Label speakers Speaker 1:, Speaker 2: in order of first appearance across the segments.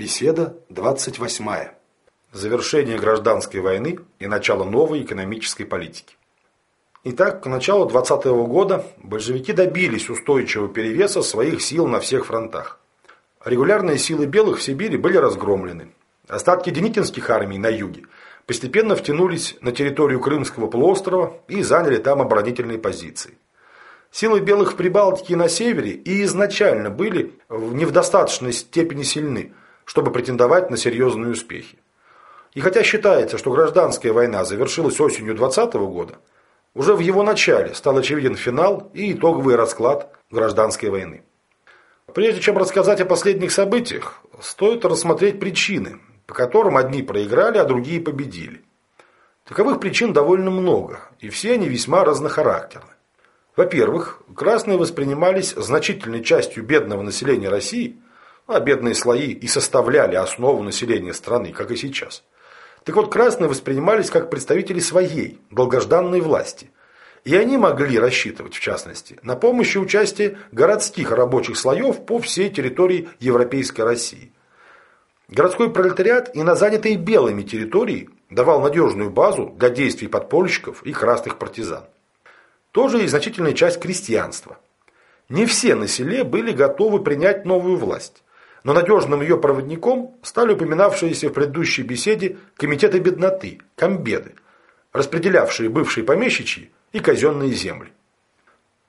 Speaker 1: Беседа 28. Завершение гражданской войны и начало новой экономической политики. Итак, к началу 20 -го года большевики добились устойчивого перевеса своих сил на всех фронтах. Регулярные силы белых в Сибири были разгромлены. Остатки деникинских армий на юге постепенно втянулись на территорию Крымского полуострова и заняли там оборонительные позиции. Силы белых в Прибалтике и на севере и изначально были не в достаточной степени сильны, чтобы претендовать на серьезные успехи. И хотя считается, что гражданская война завершилась осенью 20 года, уже в его начале стал очевиден финал и итоговый расклад гражданской войны. Прежде чем рассказать о последних событиях, стоит рассмотреть причины, по которым одни проиграли, а другие победили. Таковых причин довольно много, и все они весьма разнохарактерны. Во-первых, красные воспринимались значительной частью бедного населения России – а бедные слои и составляли основу населения страны, как и сейчас. Так вот, красные воспринимались как представители своей, долгожданной власти. И они могли рассчитывать, в частности, на помощь и участие городских рабочих слоев по всей территории Европейской России. Городской пролетариат и на занятой белыми территории давал надежную базу для действий подпольщиков и красных партизан. Тоже и значительная часть крестьянства. Не все на селе были готовы принять новую власть но надежным ее проводником стали упоминавшиеся в предыдущей беседе комитеты бедноты, комбеды, распределявшие бывшие помещичьи и казенные земли.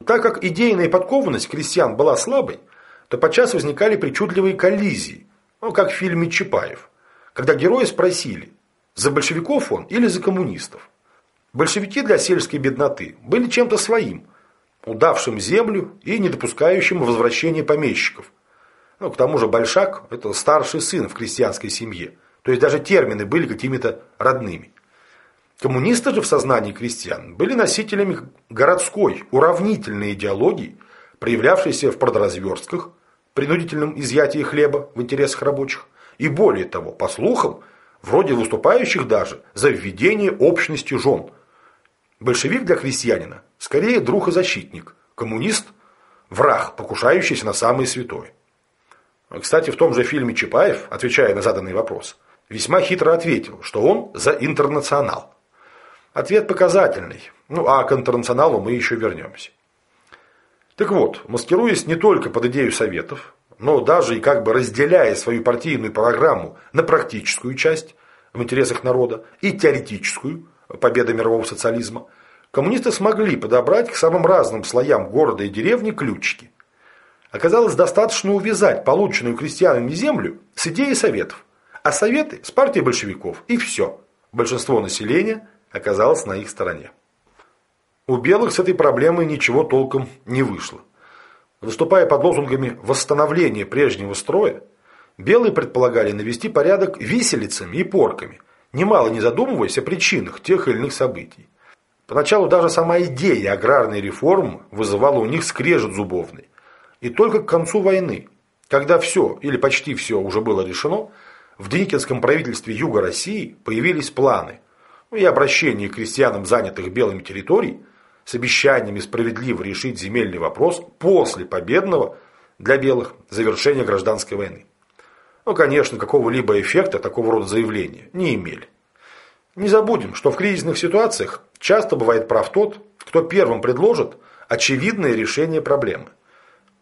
Speaker 1: Так как идейная подкованность крестьян была слабой, то подчас возникали причудливые коллизии, ну, как в фильме «Чапаев», когда герои спросили, за большевиков он или за коммунистов. Большевики для сельской бедноты были чем-то своим, удавшим землю и не допускающим возвращения помещиков – ну, к тому же Большак – это старший сын в крестьянской семье. То есть даже термины были какими-то родными. Коммунисты же в сознании крестьян были носителями городской, уравнительной идеологии, проявлявшейся в продразверстках, принудительном изъятии хлеба в интересах рабочих, и более того, по слухам, вроде выступающих даже за введение общности жен. Большевик для крестьянина скорее друг и защитник, коммунист – враг, покушающийся на самое святое. Кстати, в том же фильме Чапаев, отвечая на заданный вопрос, весьма хитро ответил, что он за интернационал. Ответ показательный, ну а к интернационалу мы еще вернемся. Так вот, маскируясь не только под идею Советов, но даже и как бы разделяя свою партийную программу на практическую часть в интересах народа и теоретическую, победа мирового социализма, коммунисты смогли подобрать к самым разным слоям города и деревни ключики – Оказалось достаточно увязать полученную крестьянами землю с идеей советов, а советы с партией большевиков, и все. Большинство населения оказалось на их стороне. У белых с этой проблемой ничего толком не вышло. Выступая под лозунгами восстановления прежнего строя, белые предполагали навести порядок виселицами и порками, немало не задумываясь о причинах тех или иных событий. Поначалу даже сама идея аграрной реформы вызывала у них скрежет зубовный. И только к концу войны, когда все или почти все уже было решено, в Деникинском правительстве Юга России появились планы ну, и обращение к крестьянам, занятых белыми территорий, с обещаниями справедливо решить земельный вопрос после победного для белых завершения гражданской войны. Но, конечно, какого-либо эффекта такого рода заявления не имели. Не забудем, что в кризисных ситуациях часто бывает прав тот, кто первым предложит очевидное решение проблемы.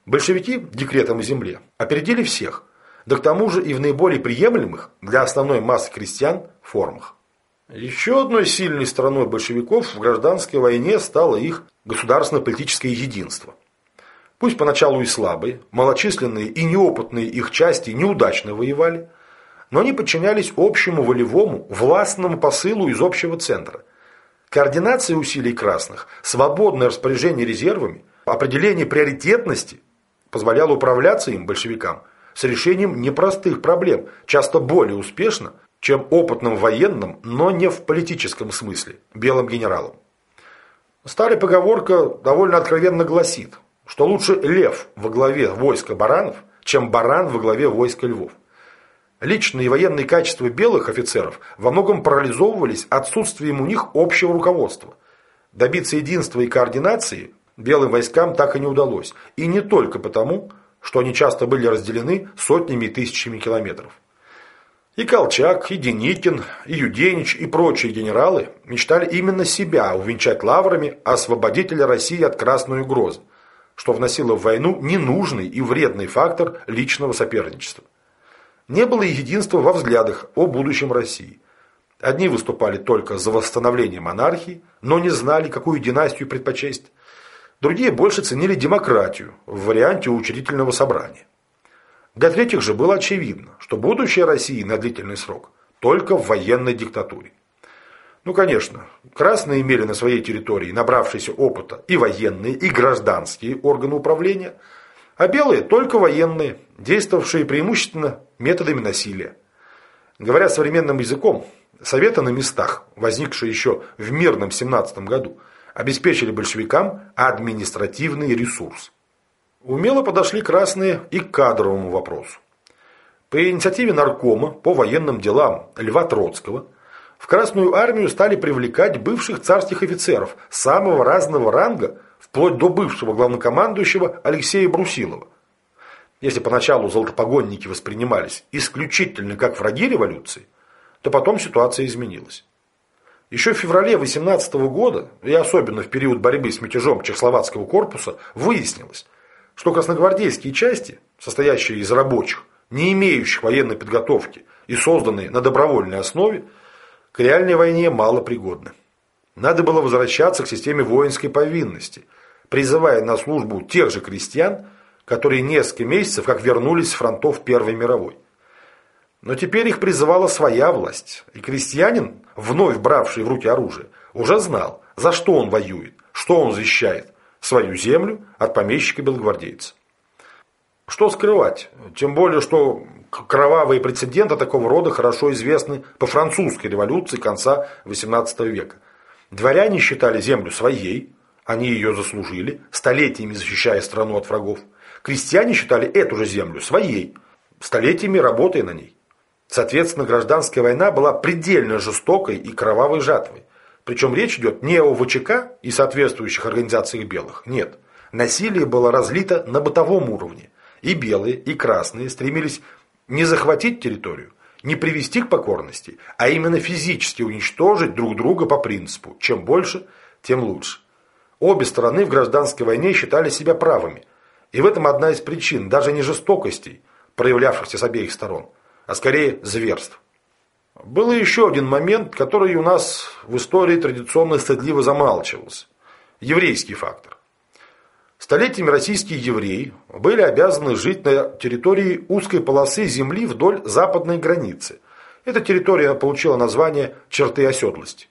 Speaker 1: Большевики декретом о земле опередили всех, да к тому же и в наиболее приемлемых для основной массы крестьян формах. Еще одной сильной стороной большевиков в гражданской войне стало их государственно-политическое единство. Пусть поначалу и слабые, малочисленные и неопытные их части неудачно воевали, но они подчинялись общему волевому, властному посылу из общего центра. Координация усилий красных, свободное распоряжение резервами, определение приоритетности позволяло управляться им, большевикам, с решением непростых проблем, часто более успешно, чем опытным военным, но не в политическом смысле, белым генералам. Старая поговорка довольно откровенно гласит, что лучше лев во главе войска баранов, чем баран во главе войска львов. Личные и военные качества белых офицеров во многом парализовывались отсутствием у них общего руководства. Добиться единства и координации белым войскам так и не удалось. И не только потому, что они часто были разделены сотнями и тысячами километров. И Колчак, и Деникин, и Юденич, и прочие генералы мечтали именно себя увенчать лаврами освободителя России от красной угрозы, что вносило в войну ненужный и вредный фактор личного соперничества. Не было единства во взглядах о будущем России. Одни выступали только за восстановление монархии, но не знали, какую династию предпочесть. Другие больше ценили демократию в варианте учредительного собрания. Для третьих же было очевидно, что будущее России на длительный срок только в военной диктатуре. Ну, конечно, красные имели на своей территории набравшиеся опыта и военные, и гражданские органы управления, а белые только военные, действовавшие преимущественно методами насилия. Говоря современным языком, советы на местах, возникшие еще в мирном 17 году, обеспечили большевикам административный ресурс. Умело подошли красные и к кадровому вопросу. По инициативе наркома по военным делам Льва Троцкого в Красную армию стали привлекать бывших царских офицеров самого разного ранга, вплоть до бывшего главнокомандующего Алексея Брусилова. Если поначалу золотопогонники воспринимались исключительно как враги революции, то потом ситуация изменилась. Еще в феврале 18 года, и особенно в период борьбы с мятежом Чехословацкого корпуса, выяснилось, что красногвардейские части, состоящие из рабочих, не имеющих военной подготовки и созданные на добровольной основе, к реальной войне мало пригодны. Надо было возвращаться к системе воинской повинности, призывая на службу тех же крестьян, которые несколько месяцев как вернулись с фронтов Первой мировой. Но теперь их призывала своя власть, и крестьянин, вновь бравший в руки оружие, уже знал, за что он воюет, что он защищает, свою землю от помещика-белогвардейца. Что скрывать? Тем более, что кровавые прецеденты такого рода хорошо известны по французской революции конца XVIII века. Дворяне считали землю своей, они ее заслужили, столетиями защищая страну от врагов. Крестьяне считали эту же землю своей, столетиями работая на ней. Соответственно, гражданская война была предельно жестокой и кровавой жатвой. Причем речь идет не о ВЧК и соответствующих организациях белых. Нет. Насилие было разлито на бытовом уровне. И белые, и красные стремились не захватить территорию, не привести к покорности, а именно физически уничтожить друг друга по принципу «чем больше, тем лучше». Обе стороны в гражданской войне считали себя правыми. И в этом одна из причин, даже не жестокостей, проявлявшихся с обеих сторон, а скорее зверств. Был еще один момент, который у нас в истории традиционно стыдливо замалчивался. Еврейский фактор. Столетиями российские евреи были обязаны жить на территории узкой полосы земли вдоль западной границы. Эта территория получила название «черты оседлости».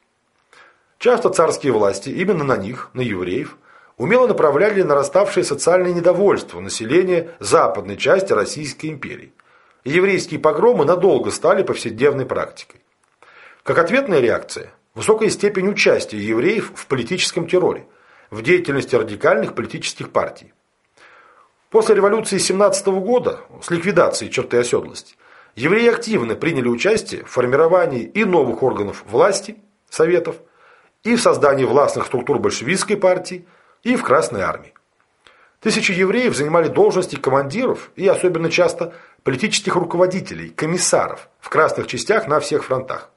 Speaker 1: Часто царские власти именно на них, на евреев, умело направляли нараставшее социальное недовольство населения западной части Российской империи еврейские погромы надолго стали повседневной практикой. Как ответная реакция – высокая степень участия евреев в политическом терроре, в деятельности радикальных политических партий. После революции 17 года, с ликвидацией черты оседлости, евреи активно приняли участие в формировании и новых органов власти, советов, и в создании властных структур большевистской партии, и в Красной армии. Тысячи евреев занимали должности командиров и особенно часто политических руководителей, комиссаров в красных частях на всех фронтах.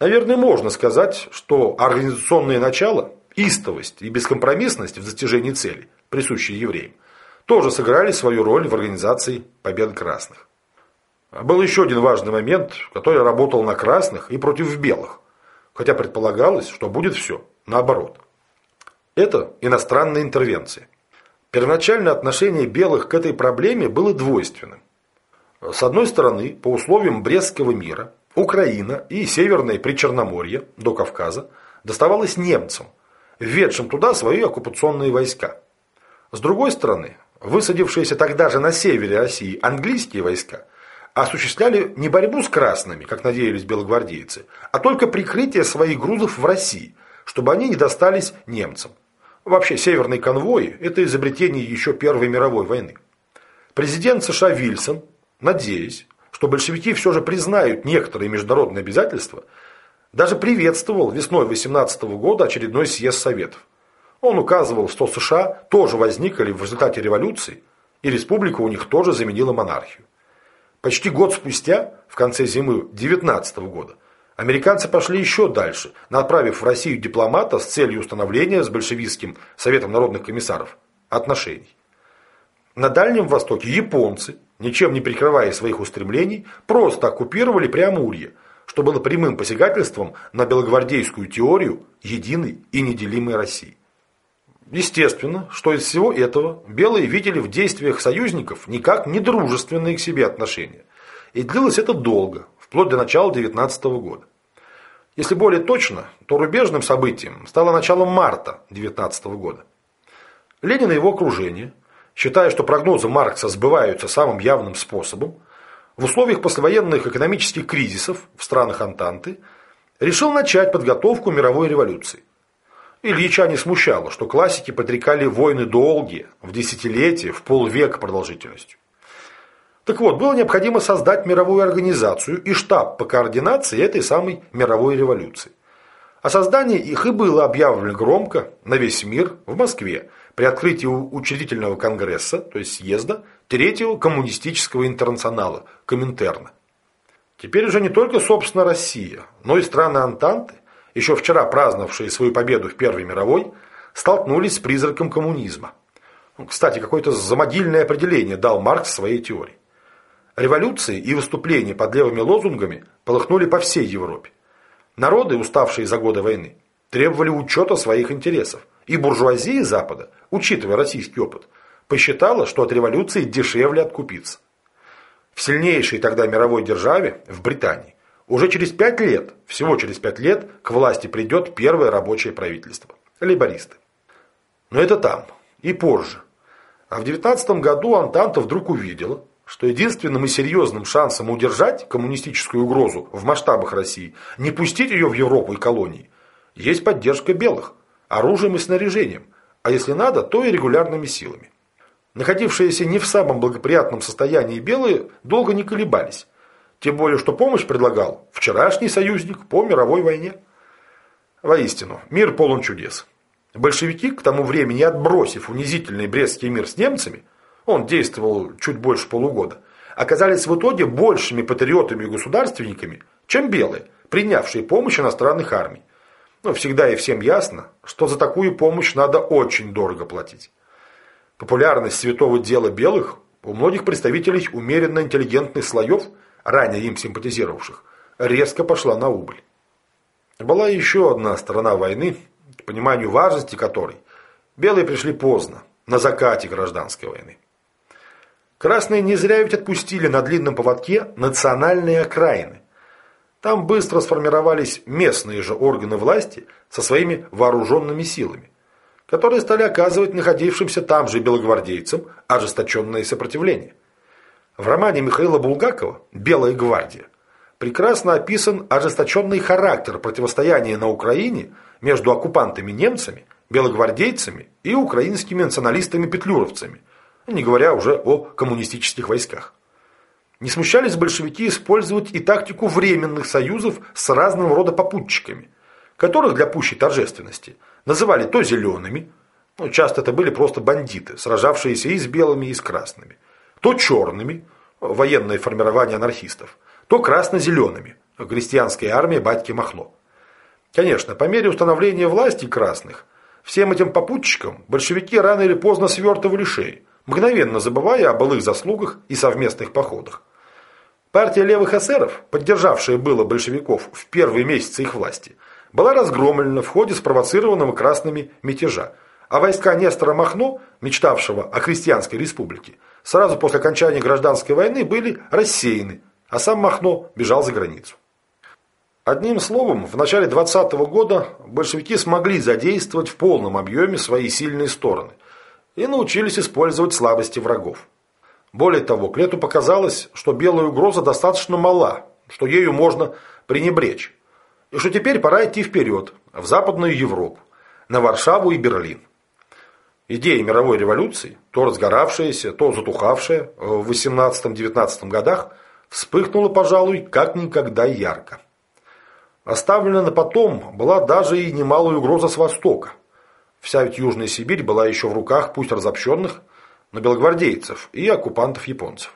Speaker 1: Наверное, можно сказать, что организационное начало, истовость и бескомпромиссность в достижении цели, присущие евреям, тоже сыграли свою роль в организации побед красных. Был еще один важный момент, который работал на красных и против белых, хотя предполагалось, что будет все наоборот. Это иностранная интервенция. Первоначальное отношение белых к этой проблеме было двойственным. С одной стороны, по условиям Брестского мира, Украина и Северное Причерноморье до Кавказа доставалось немцам, введшим туда свои оккупационные войска. С другой стороны, высадившиеся тогда же на севере России английские войска осуществляли не борьбу с красными, как надеялись белогвардейцы, а только прикрытие своих грузов в России, чтобы они не достались немцам. Вообще, северный конвой – это изобретение еще Первой мировой войны. Президент США Вильсон надеясь, что большевики все же признают некоторые международные обязательства, даже приветствовал весной 18 года очередной съезд Советов. Он указывал, что США тоже возникли в результате революции, и республика у них тоже заменила монархию. Почти год спустя, в конце зимы 19 года, американцы пошли еще дальше, направив в Россию дипломата с целью установления с большевистским Советом народных комиссаров отношений. На Дальнем Востоке японцы, ничем не прикрывая своих устремлений, просто оккупировали Преамурье, что было прямым посягательством на белогвардейскую теорию единой и неделимой России. Естественно, что из всего этого белые видели в действиях союзников никак не дружественные к себе отношения. И длилось это долго, вплоть до начала 19 года. Если более точно, то рубежным событием стало начало марта 19 года. Ленин и его окружение, считая, что прогнозы Маркса сбываются самым явным способом, в условиях послевоенных экономических кризисов в странах Антанты, решил начать подготовку мировой революции. Ильича не смущало, что классики подрекали войны долгие, в десятилетия, в полвека продолжительностью. Так вот, было необходимо создать мировую организацию и штаб по координации этой самой мировой революции. О создании их и было объявлено громко на весь мир в Москве при открытии учредительного конгресса, то есть съезда, третьего коммунистического интернационала, Коминтерна. Теперь уже не только, собственно, Россия, но и страны Антанты еще вчера праздновавшие свою победу в Первой мировой, столкнулись с призраком коммунизма. Ну, кстати, какое-то замодильное определение дал Маркс своей теории. Революции и выступления под левыми лозунгами полыхнули по всей Европе. Народы, уставшие за годы войны, требовали учета своих интересов. И буржуазия Запада, учитывая российский опыт, посчитала, что от революции дешевле откупиться. В сильнейшей тогда мировой державе, в Британии, уже через пять лет, всего через пять лет, к власти придет первое рабочее правительство. Лейбористы. Но это там. И позже. А в 19 году Антанта вдруг увидела, что единственным и серьезным шансом удержать коммунистическую угрозу в масштабах России, не пустить ее в Европу и колонии, есть поддержка белых, оружием и снаряжением, а если надо, то и регулярными силами. Находившиеся не в самом благоприятном состоянии белые долго не колебались. Тем более, что помощь предлагал вчерашний союзник по мировой войне. Воистину, мир полон чудес. Большевики, к тому времени отбросив унизительный Брестский мир с немцами, он действовал чуть больше полугода, оказались в итоге большими патриотами и государственниками, чем белые, принявшие помощь иностранных армий. Но всегда и всем ясно, что за такую помощь надо очень дорого платить. Популярность святого дела белых у многих представителей умеренно интеллигентных слоев – ранее им симпатизировавших, резко пошла на убыль. Была еще одна сторона войны, к пониманию важности которой белые пришли поздно, на закате гражданской войны. Красные не зря ведь отпустили на длинном поводке национальные окраины. Там быстро сформировались местные же органы власти со своими вооруженными силами, которые стали оказывать находившимся там же белогвардейцам ожесточенное сопротивление – в романе Михаила Булгакова «Белая гвардия» прекрасно описан ожесточенный характер противостояния на Украине между оккупантами-немцами, белогвардейцами и украинскими националистами-петлюровцами, не говоря уже о коммунистических войсках. Не смущались большевики использовать и тактику временных союзов с разного рода попутчиками, которых для пущей торжественности называли то зелеными, ну, часто это были просто бандиты, сражавшиеся и с белыми, и с красными, то черными, военное формирование анархистов, то красно-зелеными, крестьянская армия батьки Махно. Конечно, по мере установления власти красных, всем этим попутчикам большевики рано или поздно свертывали шеи, мгновенно забывая о былых заслугах и совместных походах. Партия левых эсеров, поддержавшая было большевиков в первые месяцы их власти, была разгромлена в ходе спровоцированного красными мятежа, а войска Нестора Махно, мечтавшего о крестьянской республике, сразу после окончания гражданской войны были рассеяны, а сам Махно бежал за границу. Одним словом, в начале 20 -го года большевики смогли задействовать в полном объеме свои сильные стороны и научились использовать слабости врагов. Более того, к лету показалось, что белая угроза достаточно мала, что ею можно пренебречь, и что теперь пора идти вперед, в Западную Европу, на Варшаву и Берлин. Идея мировой революции, то разгоравшаяся, то затухавшая в 18-19 годах, вспыхнула, пожалуй, как никогда ярко. Оставлена на потом была даже и немалая угроза с востока. Вся ведь Южная Сибирь была еще в руках пусть разобщенных, но белогвардейцев и оккупантов-японцев.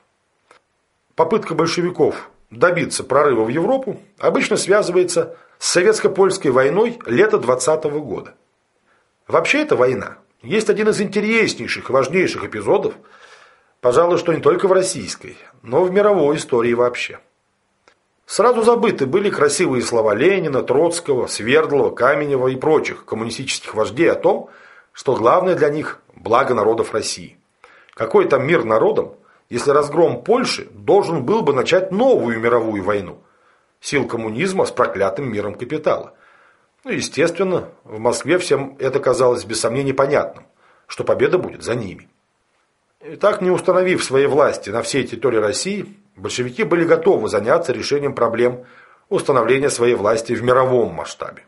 Speaker 1: попытка большевиков добиться прорыва в Европу обычно связывается с советско-польской войной лета 20 -го года. Вообще эта война есть один из интереснейших и важнейших эпизодов, пожалуй, что не только в российской, но в мировой истории вообще. Сразу забыты были красивые слова Ленина, Троцкого, Свердлова, Каменева и прочих коммунистических вождей о том, что главное для них – благо народов России. Какой там мир народам, если разгром Польши должен был бы начать новую мировую войну? Сил коммунизма с проклятым миром капитала. Ну, естественно, в Москве всем это казалось без сомнений понятным, что победа будет за ними. И так, не установив своей власти на всей территории России, большевики были готовы заняться решением проблем установления своей власти в мировом масштабе.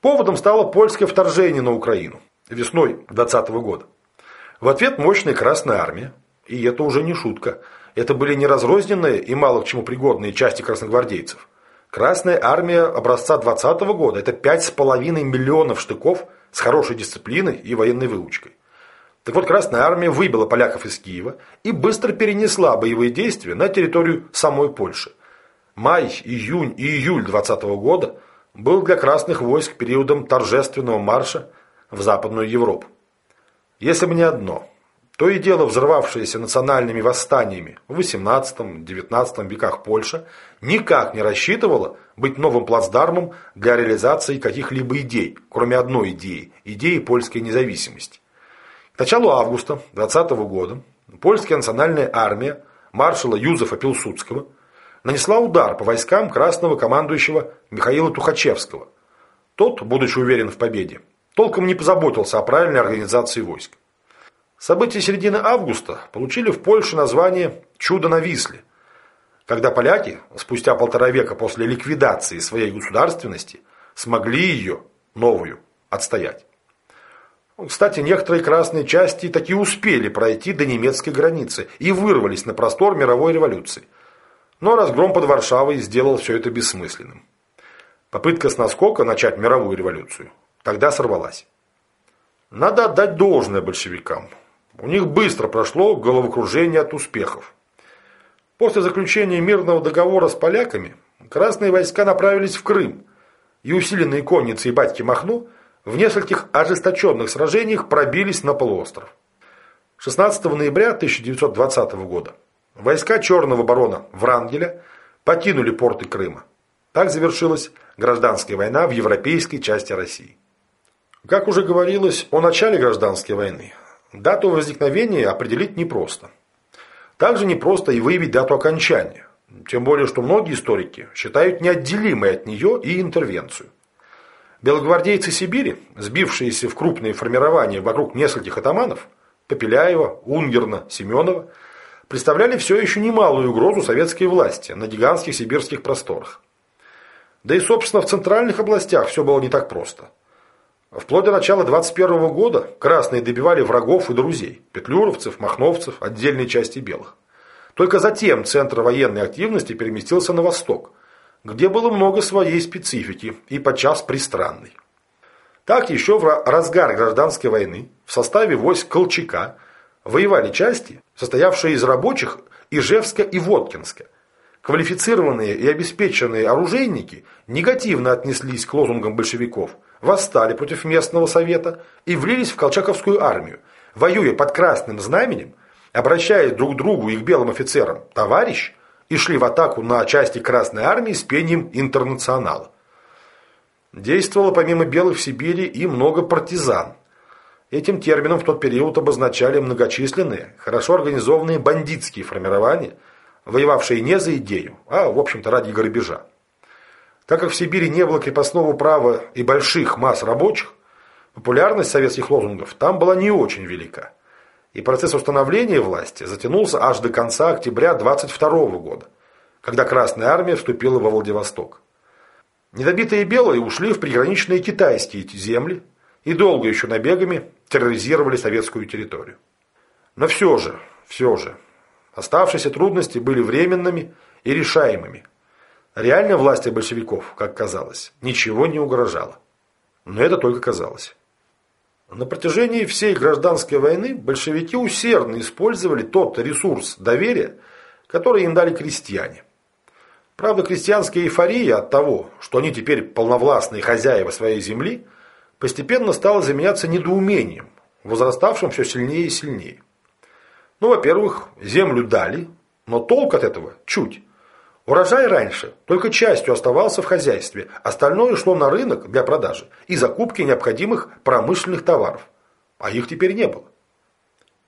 Speaker 1: Поводом стало польское вторжение на Украину весной 20 года. В ответ мощная Красная Армия, и это уже не шутка, это были не разрозненные и мало к чему пригодные части красногвардейцев. Красная Армия образца 20 года – это 5,5 миллионов штыков с хорошей дисциплиной и военной выучкой. Так вот, Красная Армия выбила поляков из Киева и быстро перенесла боевые действия на территорию самой Польши. Май, июнь и июль 20 года был для красных войск периодом торжественного марша в Западную Европу. Если бы не одно, то и дело взрывавшееся национальными восстаниями в XVIII-XIX веках Польша никак не рассчитывала быть новым плацдармом для реализации каких-либо идей, кроме одной идеи – идеи польской независимости. Началу августа 20 года польская национальная армия маршала Юзефа Пилсудского нанесла удар по войскам красного командующего Михаила Тухачевского. Тот, будучи уверен в победе, толком не позаботился о правильной организации войск. События середины августа получили в Польше название «Чудо на Висле», когда поляки, спустя полтора века после ликвидации своей государственности, смогли ее, новую, отстоять. Кстати, некоторые красные части таки успели пройти до немецкой границы и вырвались на простор мировой революции. Но разгром под Варшавой сделал все это бессмысленным. Попытка с наскока начать мировую революцию тогда сорвалась. Надо отдать должное большевикам. У них быстро прошло головокружение от успехов. После заключения мирного договора с поляками красные войска направились в Крым, и усиленные конницы и батьки Махно в нескольких ожесточенных сражениях пробились на полуостров. 16 ноября 1920 года войска черного барона Врангеля покинули порты Крыма. Так завершилась гражданская война в европейской части России. Как уже говорилось о начале гражданской войны, дату возникновения определить непросто. Также непросто и выявить дату окончания. Тем более, что многие историки считают неотделимой от нее и интервенцию. Белогвардейцы Сибири, сбившиеся в крупные формирования вокруг нескольких атаманов, Попеляева, Унгерна, Семенова, представляли все еще немалую угрозу советской власти на гигантских сибирских просторах. Да и, собственно, в центральных областях все было не так просто. Вплоть до начала 21 года красные добивали врагов и друзей – петлюровцев, махновцев, отдельной части белых. Только затем центр военной активности переместился на восток – где было много своей специфики и подчас пристранной. Так еще в разгар гражданской войны в составе войск Колчака воевали части, состоявшие из рабочих Ижевска и Воткинска. Квалифицированные и обеспеченные оружейники негативно отнеслись к лозунгам большевиков, восстали против местного совета и влились в колчаковскую армию, воюя под красным знаменем, обращаясь друг к другу и к белым офицерам «товарищ», и шли в атаку на части Красной Армии с пением «Интернационала». Действовало помимо белых в Сибири и много партизан. Этим термином в тот период обозначали многочисленные, хорошо организованные бандитские формирования, воевавшие не за идею, а, в общем-то, ради грабежа. Так как в Сибири не было крепостного права и больших масс рабочих, популярность советских лозунгов там была не очень велика и процесс установления власти затянулся аж до конца октября 22 года, когда Красная Армия вступила во Владивосток. Недобитые белые ушли в приграничные китайские земли и долго еще набегами терроризировали советскую территорию. Но все же, все же, оставшиеся трудности были временными и решаемыми. Реальной власти большевиков, как казалось, ничего не угрожало. Но это только казалось. На протяжении всей гражданской войны большевики усердно использовали тот ресурс доверия, которые им дали крестьяне. Правда, крестьянская эйфория от того, что они теперь полновластные хозяева своей земли, постепенно стала заменяться недоумением, возраставшим все сильнее и сильнее. Ну, во-первых, землю дали, но толк от этого чуть. Урожай раньше только частью оставался в хозяйстве, остальное шло на рынок для продажи и закупки необходимых промышленных товаров. А их теперь не было.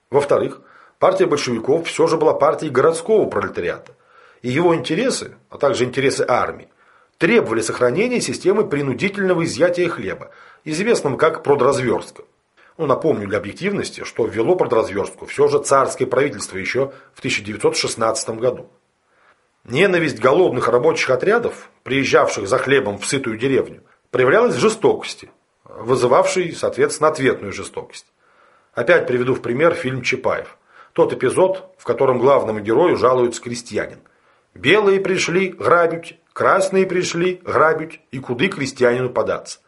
Speaker 1: Во-вторых, партия большевиков все же была партией городского пролетариата. И его интересы, а также интересы армии, требовали сохранения системы принудительного изъятия хлеба, известным как продразверстка. Ну, напомню для объективности, что ввело продразверстку все же царское правительство еще в 1916 году. Ненависть голодных рабочих отрядов, приезжавших за хлебом в сытую деревню, проявлялась в жестокости, вызывавшей, соответственно, ответную жестокость. Опять приведу в пример фильм «Чапаев». Тот эпизод, в котором главному герою жалуется крестьянин. «Белые пришли грабить, красные пришли грабить, и куды крестьянину податься?»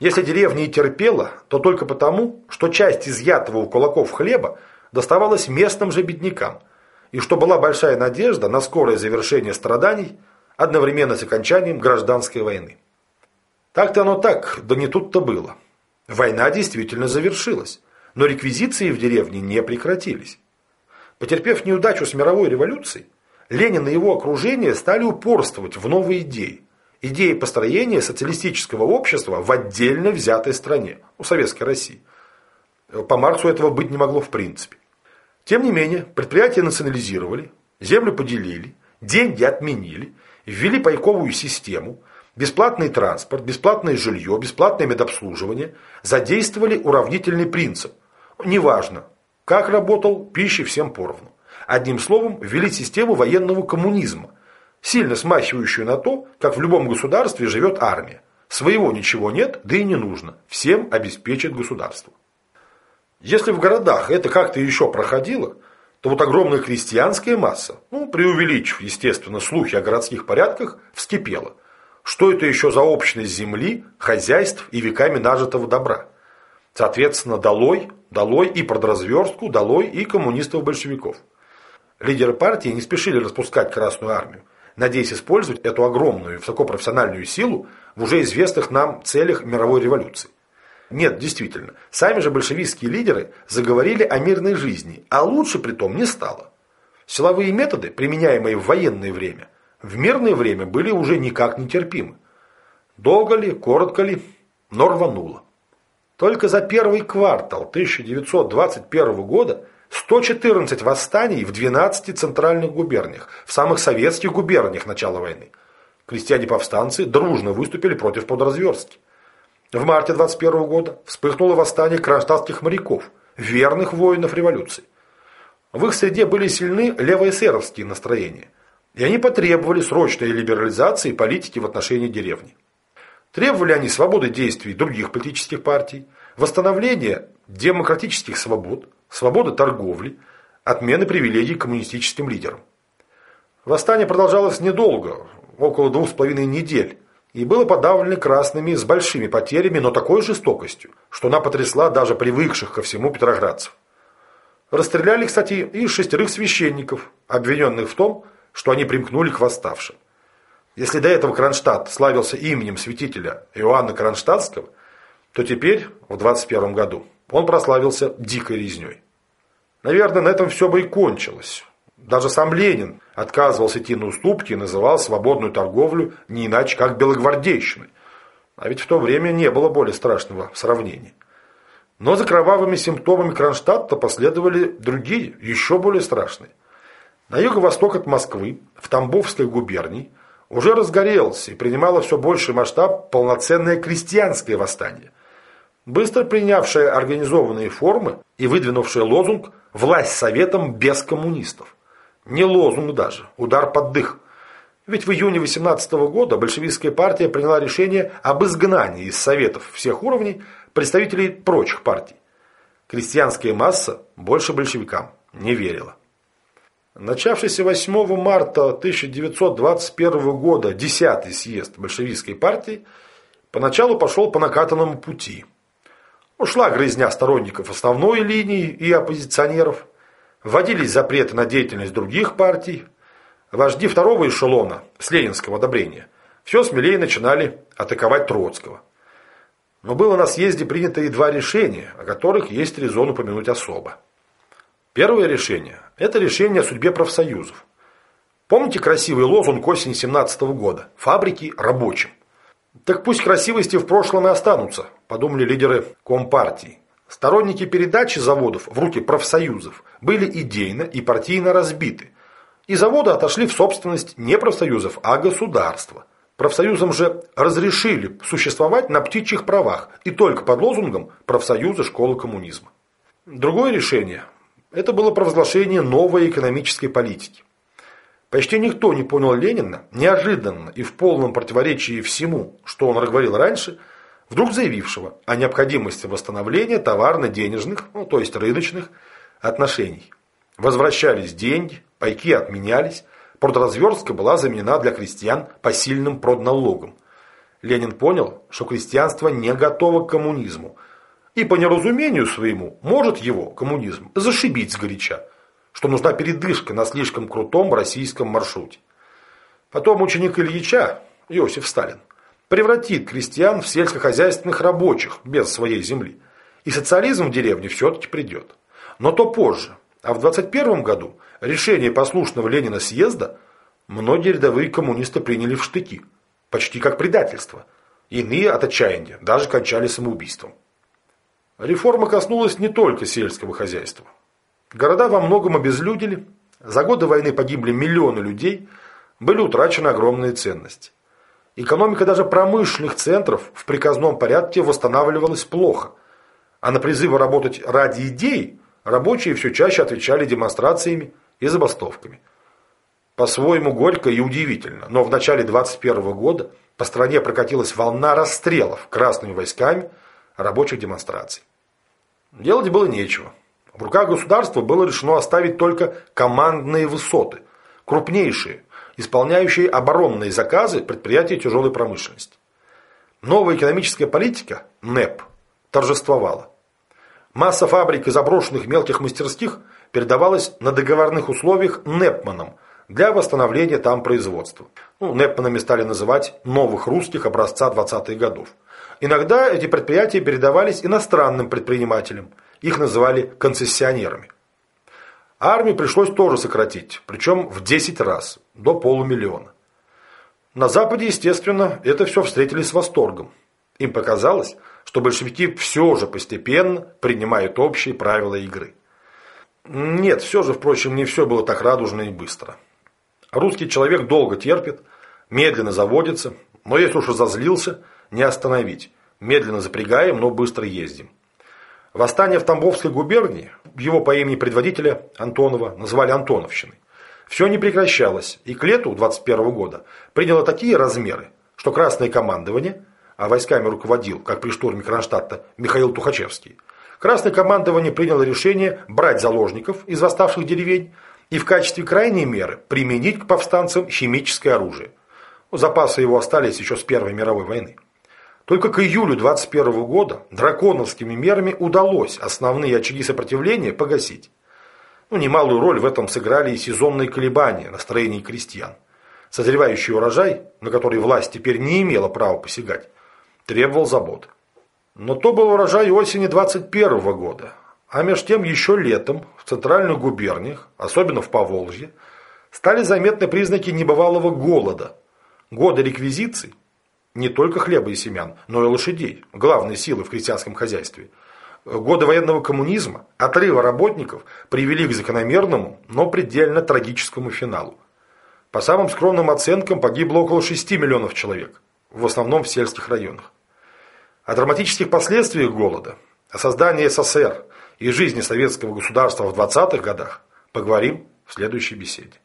Speaker 1: Если деревня и терпела, то только потому, что часть изъятого у кулаков хлеба доставалась местным же беднякам, и что была большая надежда на скорое завершение страданий одновременно с окончанием гражданской войны. Так-то оно так, да не тут-то было. Война действительно завершилась, но реквизиции в деревне не прекратились. Потерпев неудачу с мировой революцией, Ленин и его окружение стали упорствовать в новые идеи. Идеи построения социалистического общества в отдельно взятой стране, у Советской России. По Марксу этого быть не могло в принципе. Тем не менее, предприятия национализировали, землю поделили, деньги отменили, ввели пайковую систему, бесплатный транспорт, бесплатное жилье, бесплатное медобслуживание, задействовали уравнительный принцип. Неважно, как работал, пищи всем поровну. Одним словом, ввели систему военного коммунизма, сильно смахивающую на то, как в любом государстве живет армия. Своего ничего нет, да и не нужно. Всем обеспечит государство. Если в городах это как-то еще проходило, то вот огромная крестьянская масса, ну, преувеличив, естественно, слухи о городских порядках, вскипела. Что это еще за общность земли, хозяйств и веками нажитого добра? Соответственно, долой, долой и продразверстку, долой и коммунистов-большевиков. Лидеры партии не спешили распускать Красную Армию, надеясь использовать эту огромную высокопрофессиональную силу в уже известных нам целях мировой революции. Нет, действительно, сами же большевистские лидеры заговорили о мирной жизни, а лучше при том не стало. Силовые методы, применяемые в военное время, в мирное время были уже никак не терпимы. Долго ли, коротко ли, но рвануло. Только за первый квартал 1921 года 114 восстаний в 12 центральных губерниях, в самых советских губерниях начала войны. Крестьяне-повстанцы дружно выступили против подразверстки. В марте 21 года вспыхнуло восстание кронштадтских моряков, верных воинов революции. В их среде были сильны левоэсеровские настроения, и они потребовали срочной либерализации политики в отношении деревни. Требовали они свободы действий других политических партий, восстановления демократических свобод, свободы торговли, отмены привилегий коммунистическим лидерам. Восстание продолжалось недолго, около двух с половиной недель, и было подавлено красными с большими потерями, но такой жестокостью, что она потрясла даже привыкших ко всему петроградцев. Расстреляли, кстати, и шестерых священников, обвиненных в том, что они примкнули к восставшим. Если до этого Кронштадт славился именем святителя Иоанна Кронштадтского, то теперь, в 21 году, он прославился дикой резней. Наверное, на этом все бы и кончилось. Даже сам Ленин отказывался идти на уступки и называл свободную торговлю не иначе, как белогвардейщиной. А ведь в то время не было более страшного сравнения. Но за кровавыми симптомами Кронштадта последовали другие, еще более страшные. На юго-восток от Москвы, в Тамбовской губернии, уже разгорелся и принимало все больший масштаб полноценное крестьянское восстание, быстро принявшее организованные формы и выдвинувшее лозунг «Власть советом без коммунистов». Не лозунг даже, удар под дых. Ведь в июне 18 года большевистская партия приняла решение об изгнании из советов всех уровней представителей прочих партий. Крестьянская масса больше большевикам не верила. Начавшийся 8 марта 1921 года 10-й съезд большевистской партии поначалу пошел по накатанному пути. Ушла грызня сторонников основной линии и оппозиционеров – Вводились запреты на деятельность других партий. Вожди второго эшелона, с ленинского одобрения, все смелее начинали атаковать Троцкого. Но было на съезде принято и два решения, о которых есть резон упомянуть особо. Первое решение – это решение о судьбе профсоюзов. Помните красивый лозунг осени 17 года «Фабрики рабочим»? Так пусть красивости в прошлом и останутся, подумали лидеры Компартии. Сторонники передачи заводов в руки профсоюзов были идейно и партийно разбиты. И заводы отошли в собственность не профсоюзов, а государства. Профсоюзам же разрешили существовать на птичьих правах и только под лозунгом «Профсоюзы школы коммунизма». Другое решение это было провозглашение новой экономической политики. Почти никто не понял Ленина, неожиданно и в полном противоречии всему, что он говорил раньше, вдруг заявившего о необходимости восстановления товарно-денежных, ну, то есть рыночных, отношений. Возвращались деньги, пайки отменялись, продразверстка была заменена для крестьян посильным продналогом. Ленин понял, что крестьянство не готово к коммунизму – и по неразумению своему может его, коммунизм, зашибить сгоряча, что нужна передышка на слишком крутом российском маршруте. Потом ученик Ильича, Иосиф Сталин, превратит крестьян в сельскохозяйственных рабочих без своей земли. И социализм в деревне все-таки придет. Но то позже. А в 21 году решение послушного Ленина съезда многие рядовые коммунисты приняли в штыки. Почти как предательство. Иные от отчаяния даже кончали самоубийством. Реформа коснулась не только сельского хозяйства. Города во многом обезлюдили, за годы войны погибли миллионы людей, были утрачены огромные ценности. Экономика даже промышленных центров в приказном порядке восстанавливалась плохо, а на призывы работать ради идей рабочие все чаще отвечали демонстрациями и забастовками. По-своему горько и удивительно, но в начале 21 года по стране прокатилась волна расстрелов красными войсками рабочих демонстраций. Делать было нечего. В руках государства было решено оставить только командные высоты, крупнейшие, исполняющие оборонные заказы предприятия тяжелой промышленности. Новая экономическая политика, НЭП, торжествовала. Масса фабрик и заброшенных мелких мастерских передавалась на договорных условиях НЭПманам для восстановления там производства. Ну, НЭПманами стали называть новых русских образца 20-х годов. Иногда эти предприятия передавались иностранным предпринимателям. Их называли концессионерами. Армию пришлось тоже сократить, причем в 10 раз, до полумиллиона. На Западе, естественно, это все встретили с восторгом. Им показалось, что большевики все же постепенно принимают общие правила игры. Нет, все же, впрочем, не все было так радужно и быстро. Русский человек долго терпит, медленно заводится, но если уж разозлился – не остановить. Медленно запрягаем, но быстро ездим. Восстание в Тамбовской губернии, его по имени предводителя Антонова назвали Антоновщиной, все не прекращалось, и к лету 21 года приняло такие размеры, что Красное командование, а войсками руководил, как при штурме Кронштадта, Михаил Тухачевский, Красное командование приняло решение брать заложников из восставших деревень и в качестве крайней меры применить к повстанцам химическое оружие. Запасы его остались еще с Первой мировой войны. Только к июлю 21 года драконовскими мерами удалось основные очаги сопротивления погасить. Ну, немалую роль в этом сыграли и сезонные колебания настроений крестьян. Созревающий урожай, на который власть теперь не имела права посягать, требовал забот. Но то был урожай осени 21 года, а между тем еще летом в центральных губерниях, особенно в Поволжье, стали заметны признаки небывалого голода. Годы реквизиций, не только хлеба и семян, но и лошадей, главной силы в крестьянском хозяйстве. Годы военного коммунизма, отрыва работников привели к закономерному, но предельно трагическому финалу. По самым скромным оценкам погибло около 6 миллионов человек, в основном в сельских районах. О драматических последствиях голода, о создании СССР и жизни советского государства в 20-х годах поговорим в следующей беседе.